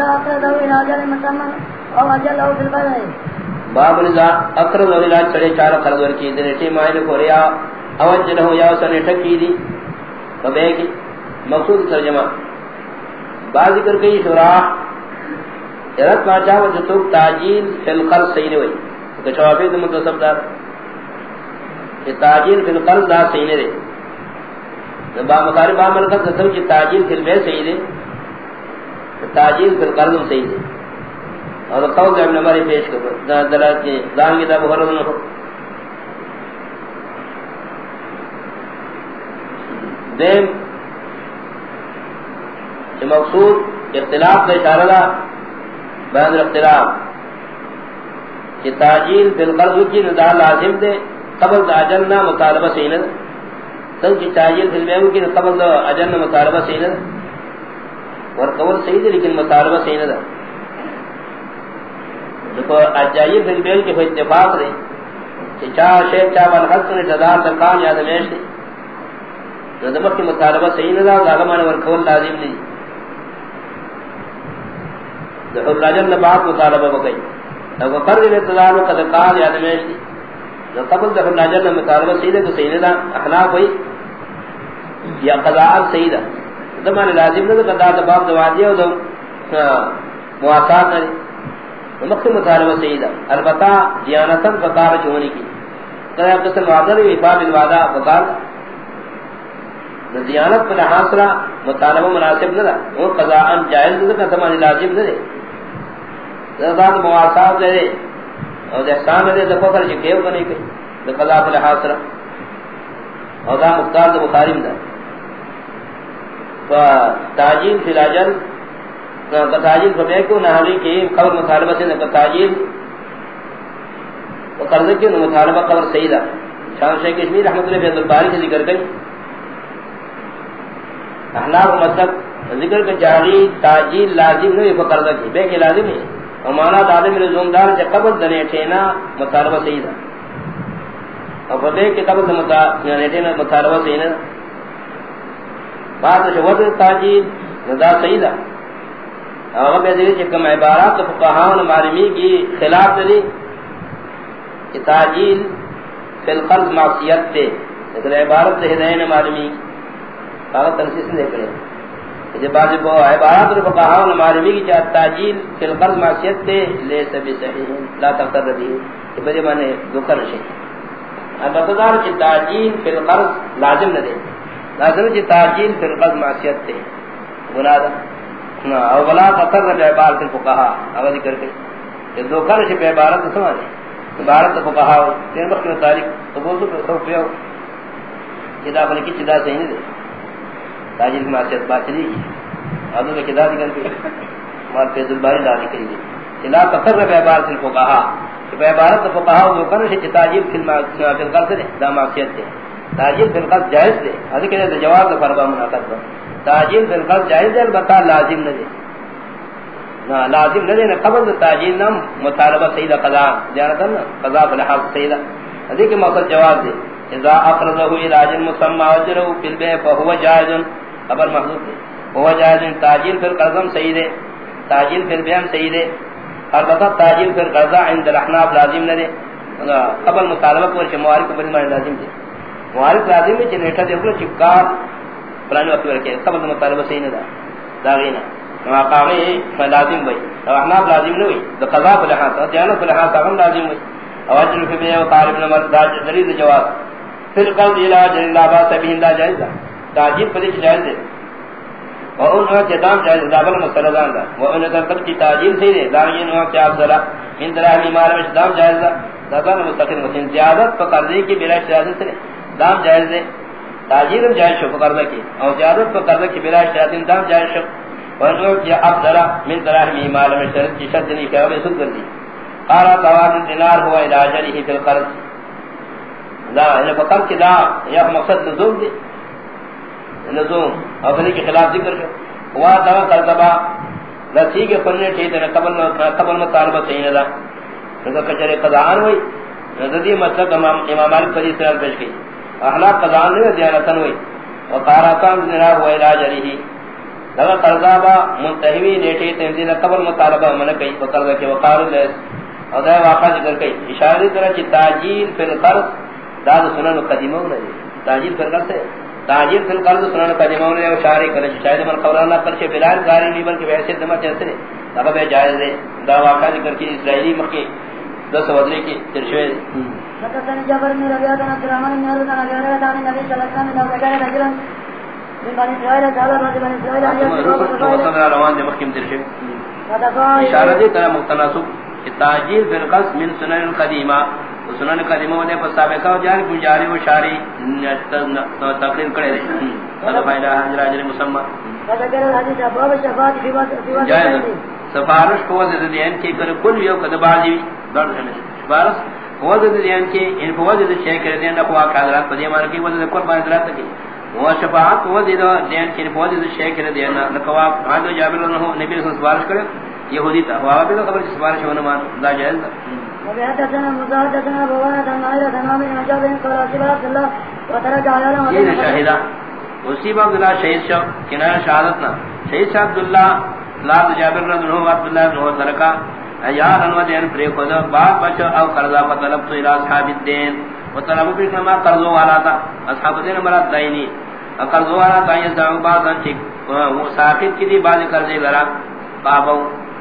اذا اقرضه الى اجل مسمى او اجله في البلد باب نزا اقرض الى چڑے چار قرض ور کی دنٹی مائل کو ریا کوریا اوجلہ یا سن ٹکی دی۔ تبے کی مقصود ترجمہ۔ بعض ذکر کئی شورا ارت ما چاہو جو تو تاجیل فی القرض صحیح نہیں ہوئی۔ کہ چوافی دم تصب دار۔ کہ تاجیل فی القرض دا صحیح نہیں دے با مقارب با ملکت تصب کی تاجیل فی البے صحیح دے تاجیل فی القرض صحیح دے اور قول ابن عمر پیش کر دلالت کی دان کتاب ہر نہ ہو۔ دیم کہ مقصود اختلاف کا اشارہ دا بیان اختلاف کہ تاجیل بالقرض کی ندا لازم دے قبل دا اجلنا مطالبہ سینہ تن کی تاجیل بالبیع کی قبل دا اجلنا مطالبہ سینہ ورقول صحیح دے لیکن مطالبہ سینہ دا دیکھو اجائی بالبیع کی کوئی اتفاق دے کہ چاہ شیخ چاہ والحق نے جدار تکان یاد میش دے ندمت کی مطالبہ صحیح نہ دا غالمان ورقول لازم نہیں ذکر راجل نے بات مطالبہ بکئی اگر قرض میں تدار قد قال یاد میں دی. جو قبل ذکر راجل نے مطالبہ سیدھے تو صحیح نہ اخلاق ہوئی یا قضاء صحیح ہے زمان لازم نہ قضاء باب دواجی اور مواسات نہ مقصد مطالبہ صحیح ہے البتہ دیانتاً فقار چونی کی کہ قسم وعدہ بھی باب الوعدہ فقار دیانت پر حاصلہ مطالبہ مناسب نہ وہ قضاء جائز نہ کہ زمان لازم نہ ذات مواسات دے اور احسان دے دفع کر جکیو کنے کے قضاء پر حاصلہ اور دا مختار دا بخاری میں فتاجیل فی الاجل تاجیل فرمائے کو نحوی کی قبر مطالبہ سے نکل تاجیل وقرض کی مطالبہ قبر سیدہ۔ شاہ شیخ کشمیر رحمت اللہ بیت الباری سے ذکر گئی احناف مطلب ذکر کے جاری تاجیل لازم نہیں فقرض کی۔ بے کہ لازم نہیں اور مانا دادم رزوم دار جب قبل دنے ٹھینا مطالبہ سیدہ۔ اور بے کہ قبل دنے ٹھینا مطالبہ سیدہ۔ بات شوت تاجیل رضا سیدہ اور بے ذکر کہ کم عبارات فقہاء و معلمی کی خلاف دلی کہ تاجیل فی القرض معصیت تے لیکن عبارت ہدایت معلمی کاغذ تنسیس نہیں کرے جب بعض کو عبارات اور فقہاء و معلمی کی چاہت تاجیل فی القرض معصیت تے لے سبی صحیح لا تغتر ربی کہ بجے مانے دکر شئی البتہ دار کی تاجیل فی القرض لازم نہ دے لازم کی تاجیل فی القرض معصیت تے۔ گناہ دا۔ او بلا تغتر ربی عبارت فی الفقہاء اگر ذکر کے کہ دکر شئی پہ عبارت سمانے عبارت فقہاء تین وقت میں تاریخ تو دو کہ خوف پیو کتاب نے کی چدا صحیح نہیں دے۔ تاجر کی معصیت بات چلی۔ گی آدھو میں کدا ذکر کی مال فیض الباری داری کری گی چلا تفر رب عبارت الفقہا کہ عبارت الفقہا وہ کرنے سے تاجر فی القلب دے۔ دا معصیت دے تاجر فی القلب جائز دے۔ حضر کہ دے جواب دے فربا مناقض دے تاجر فی القلب جائز دے، البتہ لازم نہ دے۔ نا لازم نہ دے نا قبل دے تاجر نام مطالبہ سیدہ قضا جانتا نا قضا فلحاظ سیدہ۔ حضر کہ مقصد جواب دے۔ اذا اقرضه الى اجل مسمى اجره في البيع فهو جائز، خبر محدود ہے وہ جائز، تاجیل پھر قرضم صحیح ہے تاجیل پھر بیان صحیح ہے البتہ تاجیل پھر قرضہ عند الاحناف لازم نہ دے۔ قبل مطالبہ کو شمواری کو بڑی لازم دے۔ موارد لازم ہے جنیٹا دے اپنا چپکار پرانی وقت رکھے قبل مطالبہ صحیح نہ دا داغینا کما قامی لازم بھئی تو احناف لازم نہ ہوئی تو قضا پر لحاظ جانت پر لحاظ اغم لازم ہوئی۔ اوجل فی بیع و طالب نمر دلیل جواب۔ پھر قلب علاج اللہ با سبین دا جائز دا۔ تاجیل پر جائز دے۔ اور ان وقت دام جائز دابل مسئلہ دان دا۔ وہ ان تر کی تاجیل سے دے دام یہ کیا افضل من درہم ایمان میں دام جائز دا۔ دادان مستقل مسئلہ۔ زیادت پر قرضے کی بلا شہادت سے دام جائز دے. تاجیل جائز شو قرضہ کی. اور زیادت پر قرضہ کی بلا شہادت دام جائز شو. اور ان وقت افضل من درہم ایمان میں شرط کی شرط نہیں کہ وہ سن کر دی. قارا توان دینار ہوا علاج علیہ فی القرض. لا یعنی انہیں فقر کی دا یا یعنی مقصد نزول دی. نزول اپنے کے خلاف ذکر شو. ہوا دوا کرتبا رسی کے پننے ٹھیتے ہیں قبل قبل مطالبہ صحیح ندا نظر کچھرے قضاءان ہوئی. نظر دی مطلب امام امام مالک فجی سرال پیش گئی احلاق قضاءان نہیں دیانتن ہوئی وقاراتان دنرا ہوا علاج علیہ۔ لگا قرضا با منتحوی نیٹی تنزیل قبر مطالبہ من کئی وقرضا کی وقار لیس اور دائے واقع ذکر کئی۔ اشارہ کرا چی تاجیل فی القرض، داد سنن قدیمہ نہیں تاجیل فی القرض ہے تاجیل فی القرض سنن قدیمہ نہیں اشارہ کرا چی شاید من قولانا پرچے فلال گاری نہیں، بلکہ ویسے دمہ چیسے نہیں لگا بے جائز دے دا واقع ذکر کی اسرائیلی مکی دس ودری کی ترشوے جابر بن ربيعة بن عبد الرحمن بن عروة عن ابي هريرة عن النبي صلى الله عليه وسلم انه رجلا من بني اسرائيل قال رجل اسرائيل روان ترشوے اشارہ طرح تاجیل فی من سنن القدیمہ سنن قدیمہ نے پر سابقہ و جاری کو جاری و شاری تقریر کرے فائدہ حجر حجر مسمع جائز سفارش کو دین کی کر کل یو قد بازی درد ہے وزد دین کی ان کو وزد شیع کر دین نکو آقا حضرات پدی ہمارا کی وزد قربان حضرات کی وہ شفاعت وزد دین کی وزد شیع کر دین نکو آقا حضرات جابر اللہ نبی رسول سفارش کرے یہودی تا وہ بھی تو خبر سفارش ہونا مان دا جائز تھا وبحدثنا مزاحدثنا بوانا دمائرة دمامي نجاب انقرى سبات الله وترك عيالا یہ شاہدہ اسی باب اللہ شہید شاہ کنار شہادتنا شہید شاہ عبداللہ لاد جابر رضی اللہ عبداللہ بن ہو ترکا ایار انو دین پری خود بات بچو او قرضا فطلب تو الى اصحاب الدین وطلب پر کما قرضو والا تا. اصحاب الدین مراد دائنی. قرضو والا تا یہ زعو بازن چک ساقید کی دی بازی قرضی لرا. بابو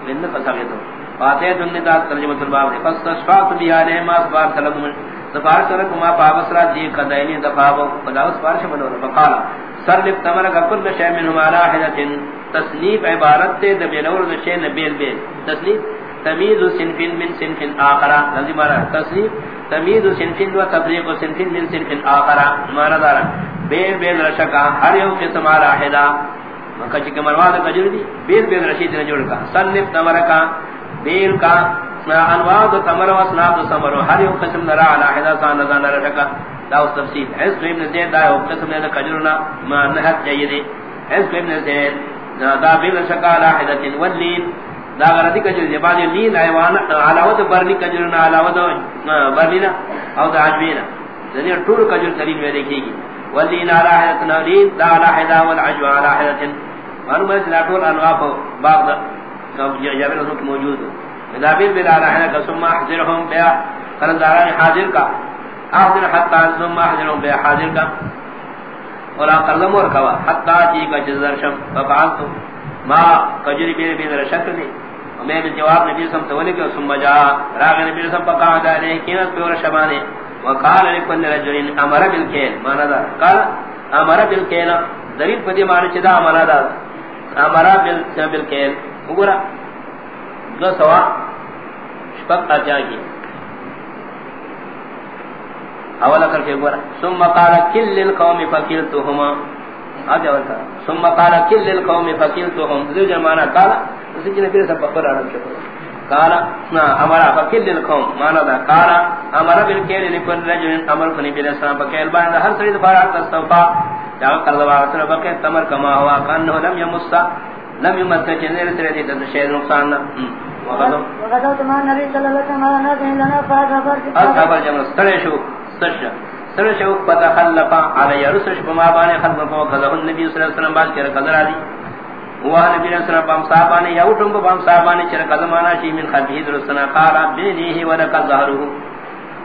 لن فسقیتو فاتح دن دات ترجمت الباب پس تشفاعت بیانے ما سبار طلب من سفار سرک ما پابسرا دی قدائنی دفابو فداو سفار شمنون فقالا، سر لب تمرک کل شای منہم علا حدت تصنیف عبارت تے دبی نور دشے نبیل بیل تصنیف تمیز سنفین من سنفین آخرا لذی مارا تصنیف تمیز سنفین و تفریق سنفین من سنفین آخرا مارا دارا بیل بیل رشکا، ہر یو قسم علا حدا مکہ چکہ مرواد کجر دی بیل بیل رشید نجوڑ کا سنف تمرکا بیل کا انواع دو تمر و اسناب دو سمر ہر یو قسم نرا علا حدا سان نزان رشکا، دا اس تفصیل۔ حس کو ابن زید، دا یو قسم نرا کجرنا ما نحت جیدی۔ حس کو ابن زید، دا بیل رشکا علا حدت واللین دا غردی کجر جبانی لین ایوان علاوت برنی کجرنا علاوت برنینا او دا عجبینا دنیا طول کجر ترین میں دیکھے گی واللین علا حدت نولین دا علا حدا والعجو علا حدت معلوم ہے سلا طول انواع پا باغ دا جابر رسول کی موجود اذا بیل بلا رحنا کا ثم احذرهم بیا قرنداران حاضر کا. احذر حتی ثم احذرهم بیا حاضر کا. اور قرضم اور کوا. حتی جی کا جزر شم. ففعلت ما قجری بیل بیل رشک نے میں نے جواب نبی سم تولی کہ ثم جا؟ راغ نبی سم فقعد علیہ وسلم پکا دارے کینت بیور شبانے۔ وقال لكل رجل امر بالكيل ما نذا قال امر بالكيل دلیل پدی معنی چدا امر دا۔ امر بالكيل وګرا دو سوا شپک اجا کی اولا کر کے وګرا ثم قال كل للقوم فكلتهما اجا ورتا ثم قال كل للقوم فكلتهم ذو جمانا قال اسی نے پھر سب پر آرام کیا قال نا امر فكل للقوم مانا دا قال امر بالكيل لكل رجل امر فني بلا سلام۔ فكيل بعد هر سيد فارات استوفا جاء قال الله بكى تمر كما هو كان لم يمس لم يمت چنیر سرے دی تد شیر نقصان نہ وغدو تمہا نبی صلی اللہ علیہ وسلم دین لنا فاق خبر جمع سرے شو سرشا علی رسش بما بانے خلفا فوقضہ النبی صلی اللہ علیہ وسلم بات چرا قدر آدی وہ نبی صلی علیہ وسلم بام صاحبانے یا اٹھوں بام صاحبانے چرا قدر مانا شی من خلفی درستنا قارا بینیہی ورکا ظہرہو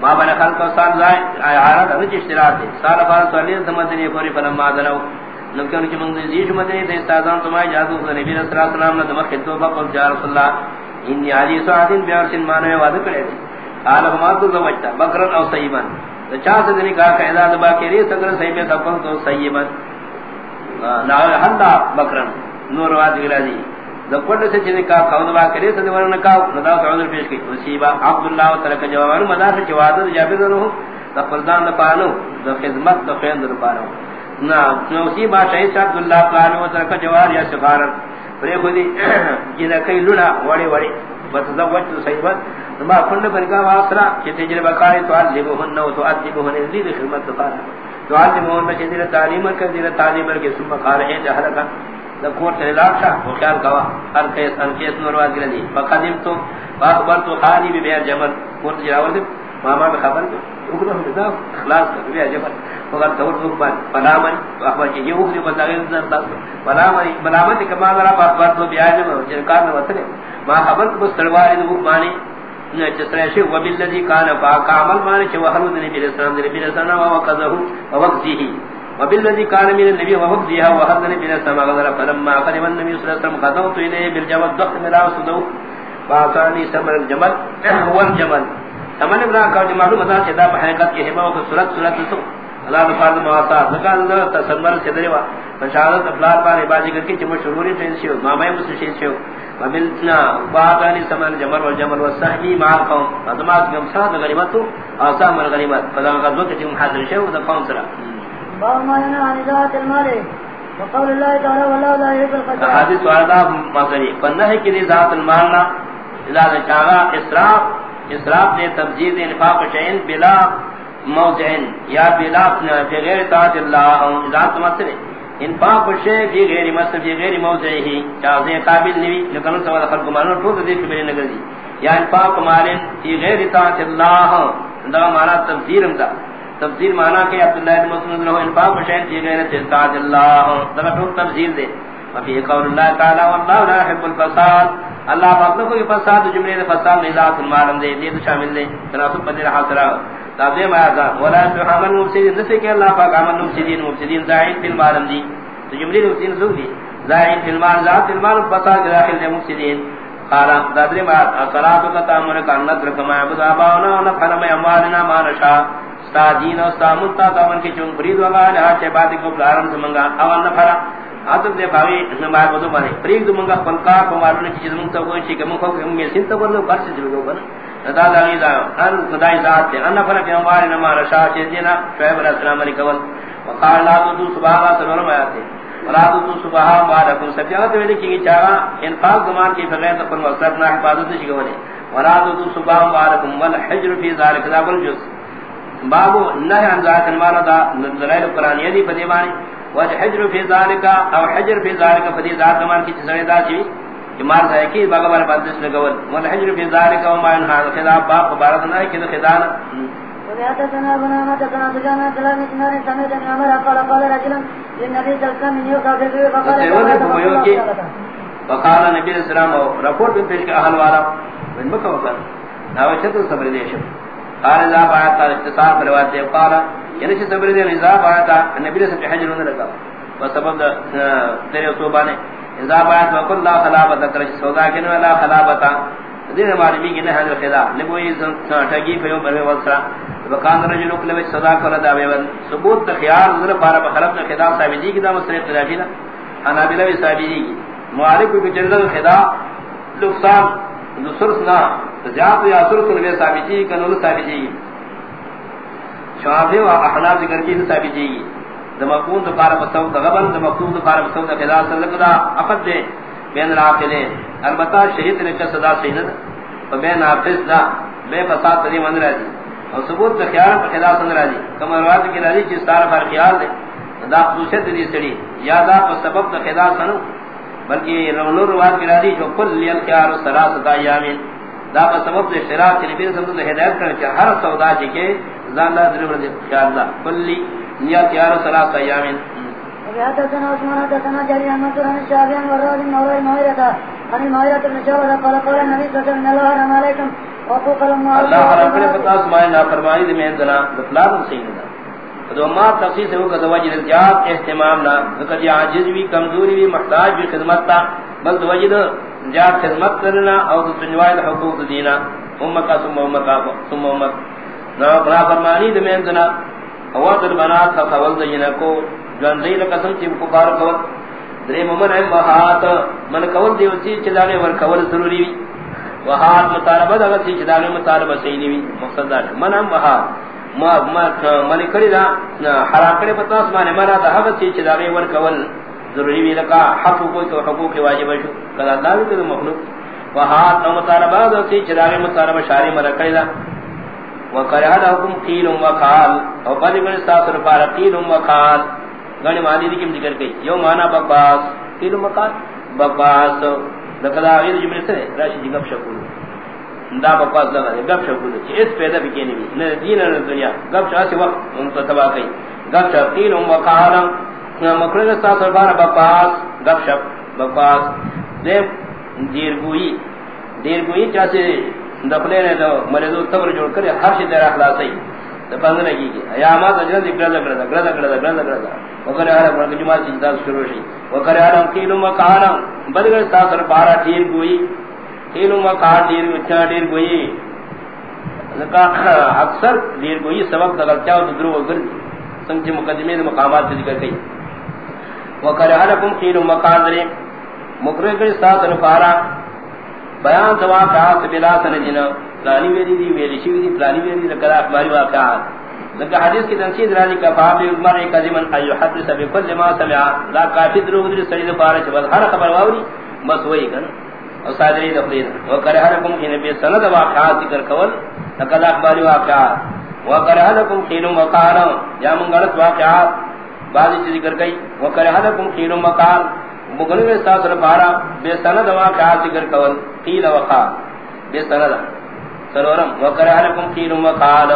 ما بنا خلق و سال زائن عارت رج اشتراک سال فارس ولی زمدنی کوری فلما دنو لکن کہ منذ ذی مدنی تے استاذان تمہارے جادو نبی صلی اللہ علیہ وسلم نے دمخ تو فقل یا رسول اللہ۔ انی علی سعدین بیار سن مانے وعدہ کرے تھے۔ قال ما تو زوجتا بکرن او سیبن۔ تو چا سے دنی کہا کہ اذا دبا کے لیے سگر صحیح میں تو سیبن۔ نا حدا بکرن۔ نور واد گراجی دکوٹ سے چنے کا کون با کرے تو ورن کا ندا عذر پیش کی. مصیبہ عبداللہ تعالی کا جواب مدار سے جواد جابر رہو تفردان پانو خدمت تو خیر در پانو نا نوسی با شہید صاحب اللہ تعالی و ترک جوار یا سفارت پرے خودی جی جنہ کئی لڑا وڑی وڑی. بتزوج تو صحیبت ما کھنڈ برگا واسرا کہ تجربہ کاری تو عذبہن و تو عذبہن زید خدمت دکارا تو عذبہن میں دیر تعلیم کر دیر تعلیم کر کے ثم قال ہے، جہل کا تے لاکھا وہ خیال کوا ہر کیس ان کیس نور واز گردی فقدم تو اخبر تو خالی بے جبل. کوت جاور دے ماما میں خبر کو اخلاص کر بے جبل. فقط تور تو پنامن اخبار کہ یہ وقت بتا گئے نظر تاس پنامن ملامت کما ذرا اخبار تو بیاج میں جن کار میں وصلے ما خبر کو سروار دو مانی نہ چسرے شی و کان پاک عمل مانی چ وحلو نبی علیہ السلام نبی علیہ السلام و قذہ و وقته من النبی و وقته و حد نبی علیہ فلما قدم النبي صلی اللہ علیہ وسلم قدمت الیہ بالجواب ضخم ملا سدو باثانی سمر الجمل هو الجمل تمن ابن کا جو معلوم تھا کہ دا حقیقت کی ہے وہ صورت صورت تو اللہ نے فرض مواسات نکال دو تصور سے دروا فشارت افلار پر عبادت کر کے چمو شروری ٹین سے ما میں مس سے سے وبلنا باغانی سمن جمر والجمل والسهمي مع القوم. ادمات كم سات غنیمت اسام الغنیمت فلا غزوت تم حاضر شو ذا قوم سرا. باب ما ينهى عن المال وقول الله تعالى والله لا يحب المال اسراف نے تبجید انفاق شین بلا موضعن یا بلا فی غیر طاعت اللہ ذات مصر انفاق شے فی غیر مصر فی غیر موضعہ چاہے قابل نہیں، لیکن سوال خلق مانو تو دیکھ میرے نگر دی. یا انفاق مال فی غیر طاعت اللہ ہاں، دا معنی تفسیر دا. تفسیر معنی کہ عبداللہ بن مسعود نے انفاق شے فی غیر طاعت اللہ دا تو تفسیر دے وفي قول الله تعالى والله لا يحب الفساد اللہ پاک کو یہ فساد جملے نے فساد نہیں ذات المال دے دے تو شامل دے تناسب بدل حاصل تابع ما ذا ولا يحمل المفسدين نسے کہ اللہ پاک عمل المفسدين مفسدين زائد فی المال دی تو جملے المفسدين سو دی زائد فی المال ذات المال فساد داخل دے مفسدين قال دادری ما صلاۃ کا تامر کا نظر کما عبد ابانا ونفعل ما اموالنا ما نشاء استادین و استامتا تامن کی چون فرید وغا لہا چے بعد کو بلارم سمنگا اول نفرا آدم دے باوی نمائے بدو بانے پریگ دو منگا پلکا کو مارنے کی چیز منگتا کوئی چی کہ منگا کو منگا سنتا کرنے کو برسی جلو بنا ندا داغی دا ان خدای ذات تے ان فرق ہمارے نما رشا چیز دینا شعیب علیہ السلام علیہ قبل وقال لا تو سبحانہ سبحانہ آیاتے ولا تو صبح سبحانہ مالکم سب جگہ تو ویلے کی چاہا انفاق زمان کی بغیر تو وصلت نہ حفاظت نہیں گونے ولا تو سبحانہ مالکم والحجر فی ذلک ذا الجز باب نهی عن ذات المال دا دلائل قرآنیہ دی فدیبانی وحجر فی ذالک او حجر فی ذالک فدی ذات مان کی چسڑے دا کہ مار ہے کہ باغ بار بدس لگول. ول حجر فی ذالک او ما ان ہا خدا باپ بارد نہ کہ خدا وحدثنا بنا ما تكنا بجانا كلام سمعت ان عمر قال قال رجل للنبي صلى الله عليه وسلم وقال نبی السلام رپورٹ پیش کا اہل والا۔ من مکہ وقت ناوچ تو صبر دیشم قال ذا بعد اختصار بروات قال یعنی چھ صبر دے نظام آتا نبی نے سمجھ حجر نہ لگا وسبب تیرے صوبانے نظام آتا وقل لا خلابت کر سودا کن ولا خلابت دین معلومی کہ نہ حضرت خدا. لبوئی ٹھگی پیو پر وسرا وکان رجل کل کلو صدا کر دا وی ثبوت خیال ذر پارا بخلق خدا صاحب جی کی دا مسئلہ خلافی نا انا بلا صاحب جی معارف کو جنرل خدا، نقصان نصرس نصرنا جاء یا سرت نبی صاحب جی کنو صاحب جی شافعی و احناف ذکر کی ثابت جی دمقون تو قارب صوت غبن دمقون تو قارب صوت خدا سلکدا عقد دے بین راقلے البتہ شہید نے کا صدا سینہ و بین حافظ دا بے فساد تری من راضی اور ثبوت کا خیال پر خدا سن راضی کما روایت کی راضی جس طرح پر خیال دے دا خصوصیت دی سڑی یا دا پر سبب دا خدا سنو. بلکہ رونور روایت کی راضی جو کل لیل خیال و سلاست ایامین دا پر سبب دے شراط کی نبی سبب دے ہدایت کرنے کہ ہر سودا چکے زال ذرا ورد خیال دا قال عليه وسلم الله حرم عليكم وقوق المعروف اللہ حرم کرے پتاس مائن دے میں سیدنا۔ تو ما تخصیص ہے وہ کہ وجہ الجات اہتمام نہ، ذکر یہ عاجز بھی، کمزوری بھی، محتاج بھی خدمت تا بل وجہ جات خدمت کرنا اور سنوائے حقوق دینا امت کا، ثم امت کا، ثم امت. نہ بنا فرمانی دے میں انزنا ہوا در بنات کا قول دینا کو جان دی قسم چ کو بار کو درے ممن ہے وہات، من قول دی وچ چلانے، ور قول ضروری وی وہات مطالبہ اگر چ چلانے مطالبہ صحیح نہیں مقصد دا من ہم وہات. ما ما من کڑی دا حرام کرے پتہ اس معنی مرا دا ہو چ چلانے ور قول ضروری وی لگا حق کو تو حقوق واجب ہے کلا اللہ کے مخلوق. وها وہات مطالبہ دا چ چلانے مطالبہ شاری مرا کڑی دا. وکرہ لہم قیل و قال. او بڑی بڑی ساتر پار قیل و قال. گنے معنی دی کیم ذکر کئی یو معنی بکواس. قیل و قال. بکواس. لقد اغیر جملے سے راشی دی؟ گپ شکول دا بکواس لگا دی گپ شکول چی اس پیدا بھی کینی بھی نہ دین نہ دنیا. گپ شاہ سے وقت ان کو تباہ کئی گپ شپ قیل ام وقالم مکرد ساس بارا بپاس گپ شپ بپاس دیم دیرگوئی دیرگوئی چاہتے دخلے نے تو مریضو تبر جوڑ کرے ہر شی دیر اخلاصی پند لگی گی ایامات اجرد گرد گرد گرد گرد گرد گرد وکر حرم رنگ جماعت چیزا شروع شی وکر حرم قیلو مکارم بدگر ساسر بارا ٹیر گوئی قیلو مکار ٹیر گوئی ٹیر گوئی۔ لکا اکثر دیر گوئی سبب دغلتیا و درو وگر سنگ مقدمے مقامات ذکر کئی۔ وکر حرکم قیلو مکار درے مکرگر ساسر بارا بیان دوا کا بلا سنجنا پلانی ویری دی، ویری شی دی، پلانی ویری دی کلا اخباری واقعات لکہ حدیث کی تنسید راضی کا باب عمر ایک ازمن ایو حدث بكل ما سمع۔ لا کافی دروغ دی سید پارے چبل ہر خبر واوری، بس وہی کن او صادری دخلین و کرہ لکم کی نبی سند واقعات ذکر کول کلا اخباری واقعات. و کرہ لکم خیل مقال، یا من غلط واقعات بعض چیز ذکر کئی و کرہ لکم خیل مقال مغنی میں ساتھ پارا بے سند واقعات ذکر کول. قیل وقال بے سند. سرورم وکرہ لکم قیل وقال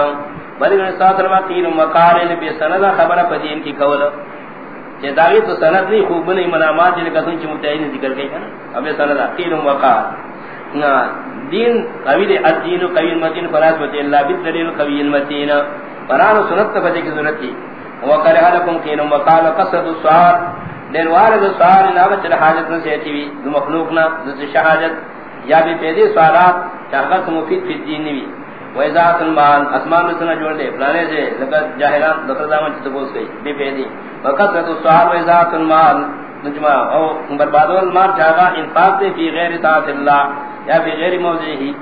بلگر ساتھ روا قیل وقال بے سند خبر پدین کی کول. یعنی کہ داغی تو سند نہیں، خوب نہیں منامات جی جنہیں قسم چی متعین ذکر گئی ہے اب یہ سند قیل وقال دین قویل الدین قویل متین فراز بتی اللہ بالدلیل قویل متین۔ فران سنت فتح کی ضرورت کی۔ وکرہ لکم قیل و وقال قصد السوار دیر وارد السعار سوال نامت حاجت نہ سیتی وی، دو مخلوق نہ دو شہادت۔ یا بھی پیدی سوالات چاہت مفید فی الدین نوی ویزات اسمان جوڑ دے فلانے سے لگت جاہران دکر دامن بوس گئی بی پیدی ویزات نجمع او چاہا انفاق دے فی غیر طاعت اللہ یا فی غیر ہی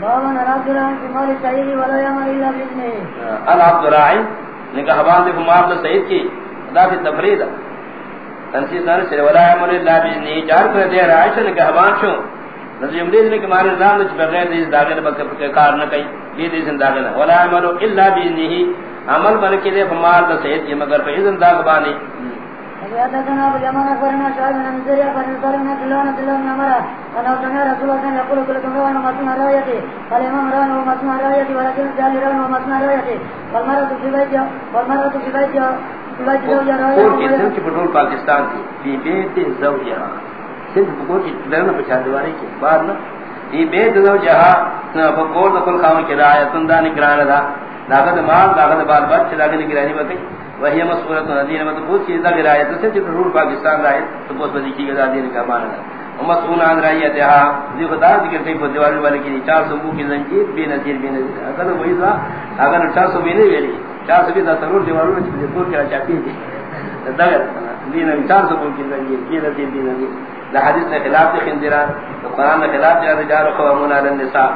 بابا نراب کی مال سعیدی ولا یامر اللہ بزنے العبد رائی نکہ حبان دے فمار دے سعید کی دا فی تفرید سے ولا یامر اللہ بزنے جار کر دے حبان شو نظر امرید نے کہ مارے نظام نے بغیر دیس داغل بکر کار نہ کئی دی دیس داغل ولا عملو الا باذنه عمل بن کے دے فمال دا سید کی مگر فاذن داغ بانی ابو اخبرنا دلون انا سمع رسول روان روان ولكن روان في في بيتها في بيت زوجها رايتي پاکستان کی. زوجها. کی پچھا یہ دو جہاں بکور دکل کی دا۔ مال بال نگرانی وہی مسئولت ندین چیز دا سے پاکستان رائے، تو بہت کی دین کا مانا عن خدا ذکر کئی والے کی چار سو کی زنجیر، بے نظیر بے نظیر۔ اگر وہی اگر چار سو بھی نہیں ویلی، چار سو بھی دا سرور دیواروں کیا چاہتی تھی دین چار سو کی زنجیر، بے نظیر بے نظیر۔ دا حدیث نے خلاف دے خنزیران تو قرآن نے خلاف دے رجال قوامون علی النساء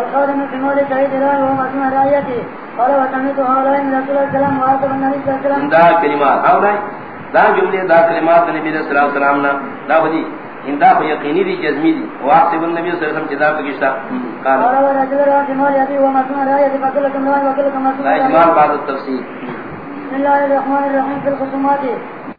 القول من قمول سعيد الله وهو مسمع رأيتي قال وسمعت هؤلاء من رسول الله السلام وآتب النبي صلى الله عليه وسلم دا کلمات هؤلاء دا جملے دا کلمات نبی صلی اللہ علیہ وسلم نا دا ودی ان دا یقینی دی جزمی دی واقب النبی صلی اللہ علیہ وسلم جدا پکشتا قال ورجل رأى قمول يبي ومسمع رأيتي فكلكم روان وكلكم مسمع رأيتي اجمال بعد التفسیر بسم الله الرحمن الرحيم في الخصومات